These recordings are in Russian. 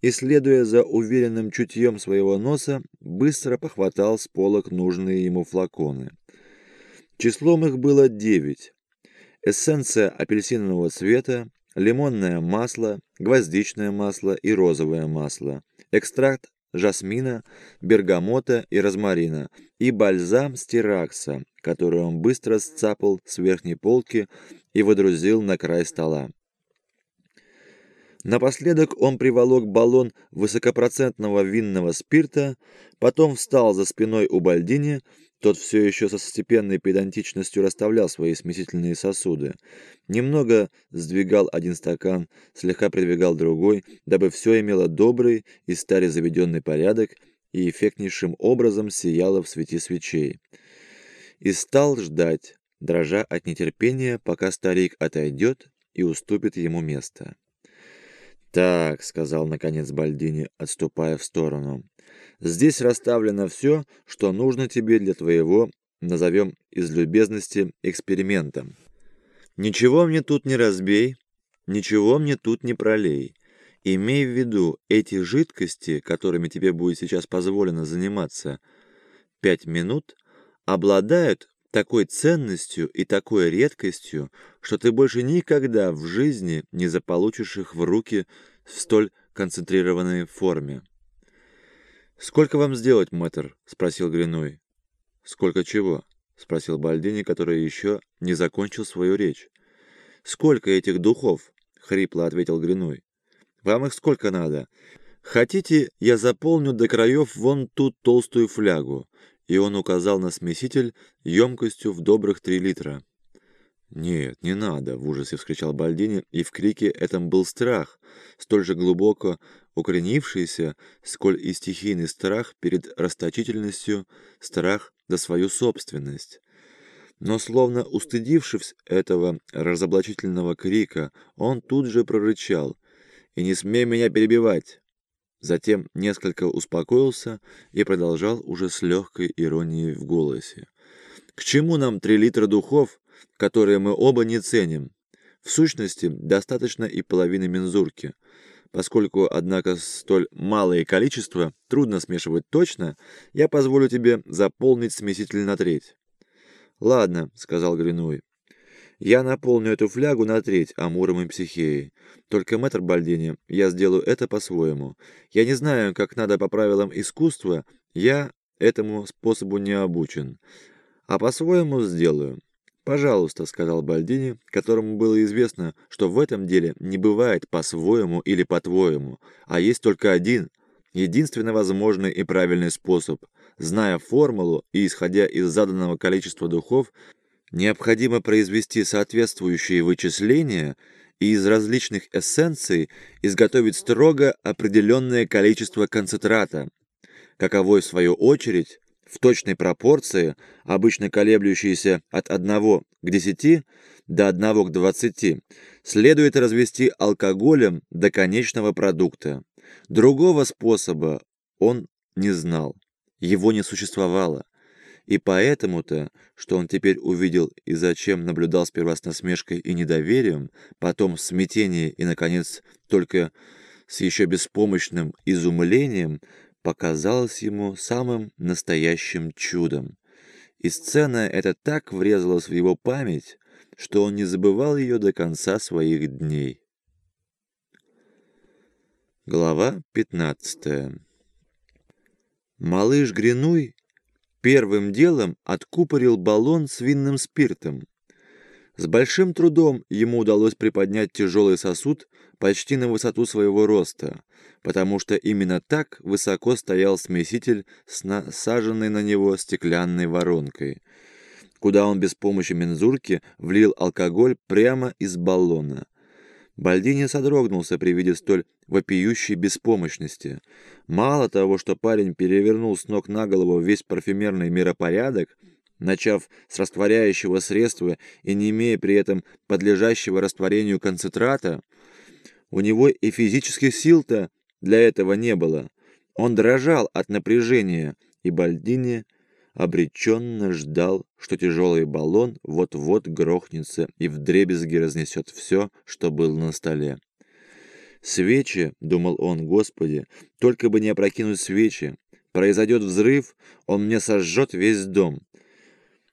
и, следуя за уверенным чутьем своего носа, быстро похватал с полок нужные ему флаконы. Числом их было девять. Эссенция апельсинового цвета, лимонное масло, гвоздичное масло и розовое масло, экстракт жасмина, бергамота и розмарина, и бальзам стиракса, который он быстро сцапал с верхней полки и водрузил на край стола. Напоследок он приволок баллон высокопроцентного винного спирта, потом встал за спиной у Бальдини, тот все еще со степенной педантичностью расставлял свои смесительные сосуды. Немного сдвигал один стакан, слегка придвигал другой, дабы все имело добрый и старый заведенный порядок и эффектнейшим образом сияло в свете свечей. И стал ждать, дрожа от нетерпения, пока старик отойдет и уступит ему место. «Так», — сказал наконец Бальдини, отступая в сторону, — «здесь расставлено все, что нужно тебе для твоего, назовем из любезности, эксперимента. Ничего мне тут не разбей, ничего мне тут не пролей. Имей в виду, эти жидкости, которыми тебе будет сейчас позволено заниматься пять минут, обладают такой ценностью и такой редкостью, что ты больше никогда в жизни не заполучишь их в руки в столь концентрированной форме. «Сколько вам сделать, мэтр?» — спросил Гринуй. «Сколько чего?» — спросил Бальдини, который еще не закончил свою речь. «Сколько этих духов?» — хрипло ответил Гринуй. «Вам их сколько надо?» «Хотите, я заполню до краев вон ту толстую флягу?» И он указал на смеситель емкостью в добрых три литра. «Нет, не надо!» — в ужасе вскричал Бальдини, и в крике этом был страх, столь же глубоко укоренившийся, сколь и стихийный страх перед расточительностью, страх за свою собственность. Но, словно устыдившись этого разоблачительного крика, он тут же прорычал «И не смей меня перебивать!» Затем несколько успокоился и продолжал уже с легкой иронией в голосе. «К чему нам три литра духов, которые мы оба не ценим? В сущности, достаточно и половины мензурки. Поскольку, однако, столь малое количество трудно смешивать точно, я позволю тебе заполнить смеситель на треть». «Ладно», — сказал Гринуй. Я наполню эту флягу на треть амуром и психеей. Только, мэтр Бальдини, я сделаю это по-своему. Я не знаю, как надо по правилам искусства, я этому способу не обучен. А по-своему сделаю. «Пожалуйста», — сказал Бальдини, которому было известно, что в этом деле не бывает по-своему или по-твоему, а есть только один, единственно возможный и правильный способ. Зная формулу и исходя из заданного количества духов, Необходимо произвести соответствующие вычисления и из различных эссенций изготовить строго определенное количество концентрата, каковой, в свою очередь, в точной пропорции, обычно колеблющейся от 1 к 10 до 1 к 20, следует развести алкоголем до конечного продукта. Другого способа он не знал, его не существовало. И поэтому-то, что он теперь увидел и зачем наблюдал сперва с насмешкой и недоверием, потом в и, наконец, только с еще беспомощным изумлением, показалось ему самым настоящим чудом. И сцена эта так врезалась в его память, что он не забывал ее до конца своих дней. Глава 15 Малыш Гринуй Первым делом откупорил баллон с винным спиртом. С большим трудом ему удалось приподнять тяжелый сосуд почти на высоту своего роста, потому что именно так высоко стоял смеситель с насаженной на него стеклянной воронкой, куда он без помощи мензурки влил алкоголь прямо из баллона. Бальдини содрогнулся при виде столь вопиющей беспомощности. Мало того, что парень перевернул с ног на голову весь парфюмерный миропорядок, начав с растворяющего средства и не имея при этом подлежащего растворению концентрата, у него и физических сил-то для этого не было. Он дрожал от напряжения, и Бальдини обреченно ждал, что тяжелый баллон вот-вот грохнется и вдребезги разнесет все, что было на столе. Свечи, думал он, Господи, только бы не опрокинуть свечи. Произойдет взрыв, он мне сожжет весь дом.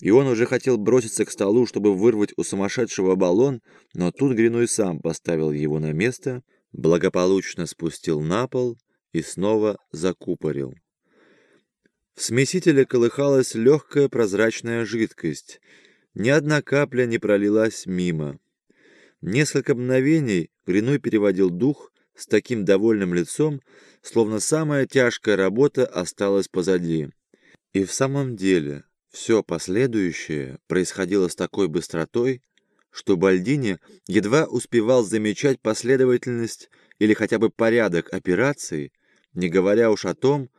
И он уже хотел броситься к столу, чтобы вырвать у сумасшедшего баллон, но тут Гринуй сам поставил его на место, благополучно спустил на пол и снова закупорил. Смесителе колыхалась легкая прозрачная жидкость. Ни одна капля не пролилась мимо. Несколько мгновений Гриной переводил дух с таким довольным лицом, словно самая тяжкая работа осталась позади. И в самом деле все последующее происходило с такой быстротой, что Бальдини едва успевал замечать последовательность или хотя бы порядок операций, не говоря уж о том,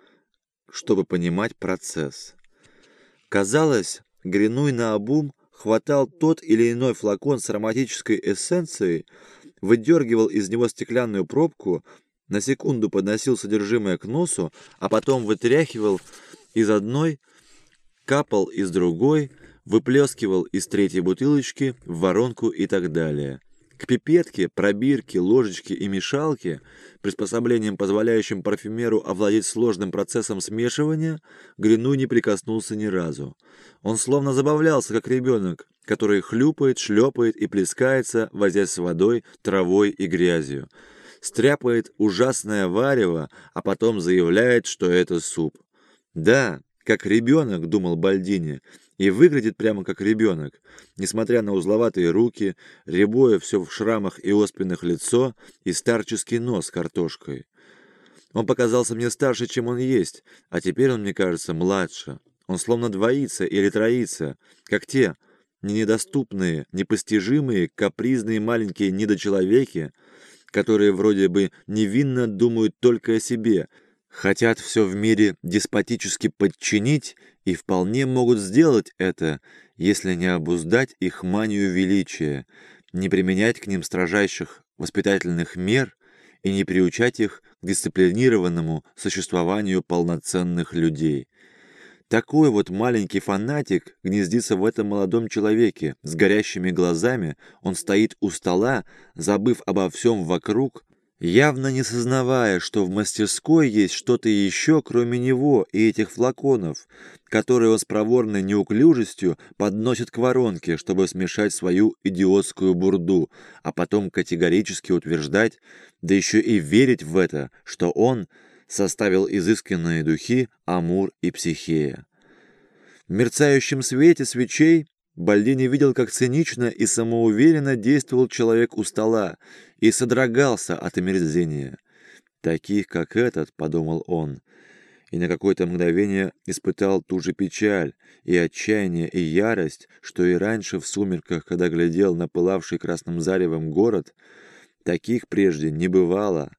чтобы понимать процесс. Казалось, Гринуй наобум хватал тот или иной флакон с ароматической эссенцией, выдергивал из него стеклянную пробку, на секунду подносил содержимое к носу, а потом вытряхивал из одной, капал из другой, выплескивал из третьей бутылочки в воронку и так далее. К пипетке, пробирке, ложечке и мешалке, приспособлением, позволяющим парфюмеру овладеть сложным процессом смешивания, Грину не прикоснулся ни разу. Он словно забавлялся, как ребенок, который хлюпает, шлепает и плескается, возясь с водой, травой и грязью. Стряпает ужасное варево, а потом заявляет, что это суп. Да, как ребенок, думал Бальдини, и выглядит прямо как ребенок, несмотря на узловатые руки, рябое все в шрамах и оспинах лицо и старческий нос картошкой. Он показался мне старше, чем он есть, а теперь он мне кажется младше. Он словно двоится или троится, как те, не недоступные, непостижимые, капризные маленькие недочеловеки, которые вроде бы невинно думают только о себе, хотят все в мире деспотически подчинить и вполне могут сделать это, если не обуздать их манию величия, не применять к ним строжайших воспитательных мер и не приучать их к дисциплинированному существованию полноценных людей. Такой вот маленький фанатик гнездится в этом молодом человеке. С горящими глазами он стоит у стола, забыв обо всем вокруг, явно не сознавая, что в мастерской есть что-то еще, кроме него и этих флаконов, которые он с проворной неуклюжестью подносит к воронке, чтобы смешать свою идиотскую бурду, а потом категорически утверждать, да еще и верить в это, что он составил изысканные духи Амур и Психея. В мерцающем свете свечей Бальдини видел, как цинично и самоуверенно действовал человек у стола и содрогался от омерзения. «Таких, как этот», — подумал он, и на какое-то мгновение испытал ту же печаль и отчаяние и ярость, что и раньше в сумерках, когда глядел на пылавший красным заревом город, таких прежде не бывало,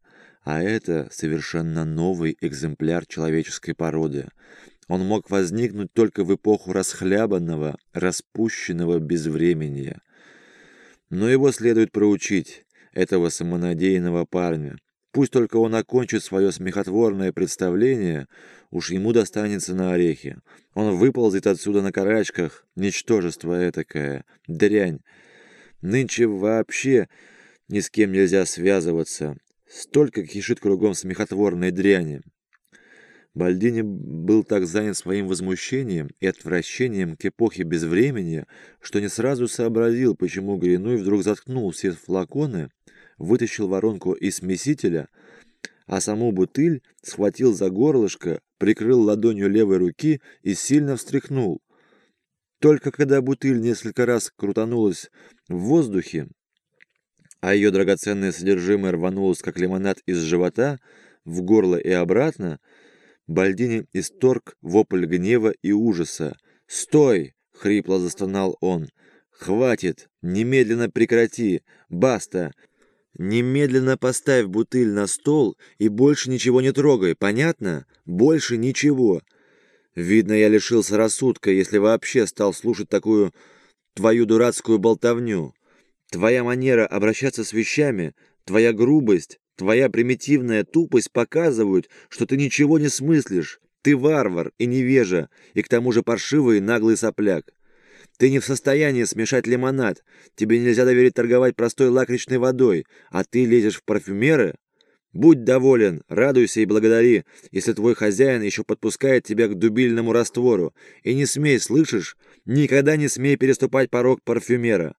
а это совершенно новый экземпляр человеческой породы — он мог возникнуть только в эпоху расхлябанного, распущенного безвременья. Но его следует проучить, этого самонадеянного парня. Пусть только он окончит свое смехотворное представление, уж ему достанется на орехи. Он выползет отсюда на карачках, ничтожество этакое, дрянь. Нынче вообще ни с кем нельзя связываться. Столько кишит кругом смехотворной дряни. Бальдини был так занят своим возмущением и отвращением к эпохе безвремени, что не сразу сообразил, почему Гринуй вдруг заткнул все флаконы, вытащил воронку из смесителя, а саму бутыль схватил за горлышко, прикрыл ладонью левой руки и сильно встряхнул. Только когда бутыль несколько раз крутанулась в воздухе, а ее драгоценное содержимое рванулось, как лимонад из живота, в горло и обратно, Бальдини исторг вопль гнева и ужаса. «Стой!» — хрипло застонал он. «Хватит! Немедленно прекрати! Баста! Немедленно поставь бутыль на стол и больше ничего не трогай, понятно? Больше ничего!» Видно, я лишился рассудка, если вообще стал слушать такую твою дурацкую болтовню. Твоя манера обращаться с вещами, твоя грубость, Твоя примитивная тупость показывают, что ты ничего не смыслишь. Ты варвар и невежа, и к тому же паршивый и наглый сопляк. Ты не в состоянии смешать лимонад. Тебе нельзя доверить торговать простой лакричной водой, а ты лезешь в парфюмеры? Будь доволен, радуйся и благодари, если твой хозяин еще подпускает тебя к дубильному раствору. И не смей, слышишь? Никогда не смей переступать порог парфюмера.